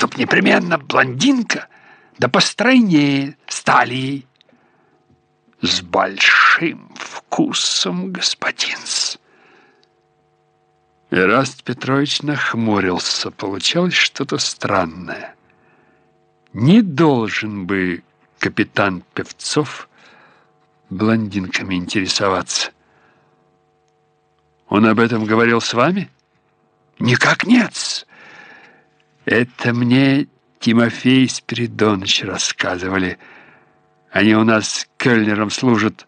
чтоб непременно блондинка, да постройнее стали С большим вкусом, господинс. Ираст Петрович нахмурился. Получалось что-то странное. Не должен бы капитан Певцов блондинками интересоваться. Он об этом говорил с вами? Никак нет. Это мне Тимофей Спиридонович рассказывали. Они у нас Кельнером служат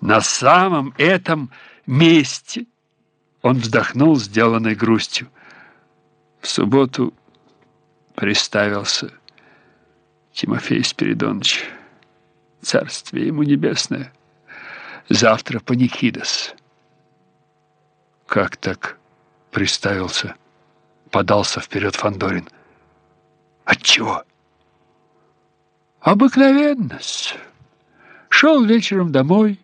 на самом этом месте. Он вздохнул, сделанной грустью. В субботу приставился Тимофей Спиридонович. Царствие ему небесное. Завтра паникидос. Как так приставился? Подался вперед Фандорин. Отчего? Обыкновенность. Шел вечером домой,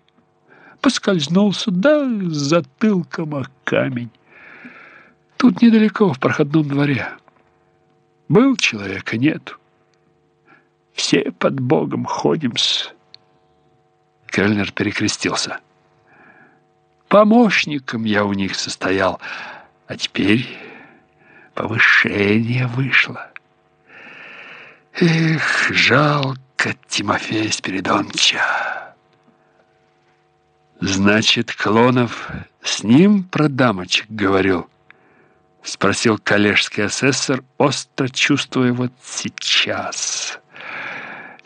поскользнулся, да затылком о камень. Тут недалеко, в проходном дворе. Был человека, нету. Все под Богом ходим-с. Кельнер перекрестился. Помощником я у них состоял, а теперь повышение вышло. Эх, жалко Тимофея Спиридоновича. Значит, Клонов с ним про дамочек говорил? Спросил коллежский асессор, остро чувствуя вот сейчас...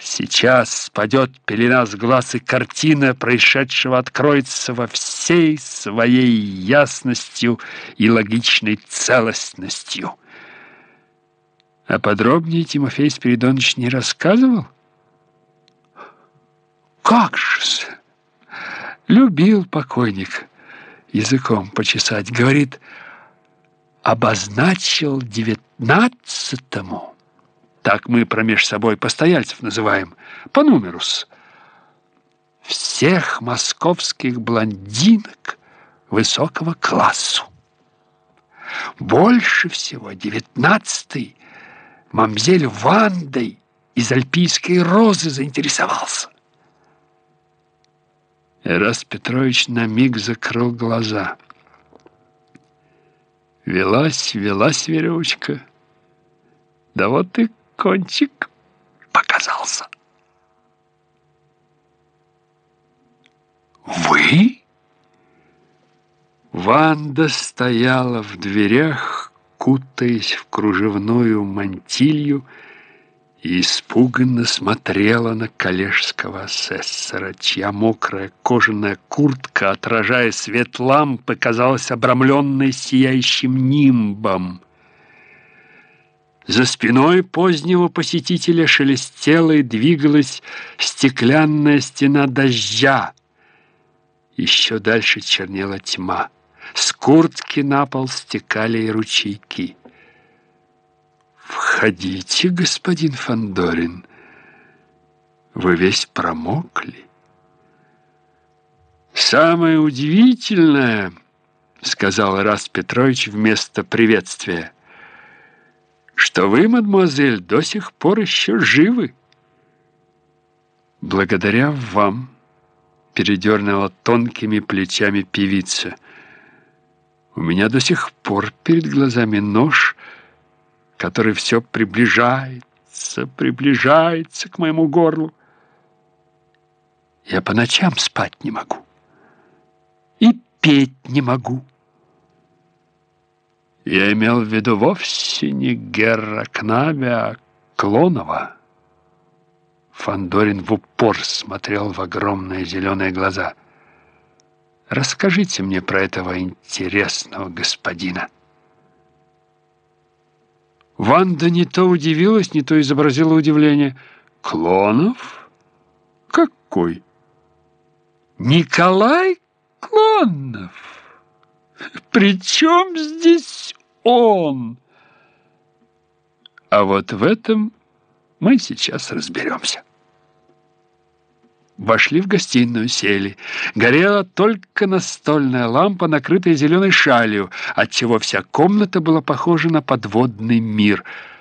Сейчас спадет пелена с глаз, и картина происшедшего откроется во всей своей ясностью и логичной целостностью. А подробнее Тимофей Спиридонович не рассказывал? Как же! Любил покойник языком почесать. Говорит, обозначил девятнадцатому так мы промеж собой постояльцев называем, по нумерус. Всех московских блондинок высокого классу. Больше всего девятнадцатый мамзель Вандой из альпийской розы заинтересовался. Эрас Петрович на миг закрыл глаза. Велась, велась веревочка. Да вот и кончик показался. «Вы?» Ванда стояла в дверях, кутаясь в кружевную мантилью, и испуганно смотрела на коллежского асессора, чья мокрая кожаная куртка, отражая свет лампы, казалась обрамленной сияющим нимбом. За спиной позднего посетителя шелестела и двигалась стеклянная стена дождя. Еще дальше чернела тьма. С куртки на пол стекали и ручейки. «Входите, господин Фандорин. Вы весь промокли». «Самое удивительное, — сказал Раз Петрович вместо приветствия, — что вы, мадемуазель, до сих пор еще живы. Благодаря вам, передернула тонкими плечами певица. У меня до сих пор перед глазами нож, который все приближается, приближается к моему горлу. Я по ночам спать не могу и петь не могу. Я имел в виду вовсе не Герра Кнаби, а Клонова. Фандорин в упор смотрел в огромные зеленые глаза. «Расскажите мне про этого интересного господина». Ванда не то удивилась, не то изобразила удивление. «Клонов? Какой?» «Николай Клонов!» При чем здесь он? А вот в этом мы сейчас разберемся. Вошли в гостиную, сели. Горела только настольная лампа, накрытая зеленой шалью, отчего вся комната была похожа на подводный мир —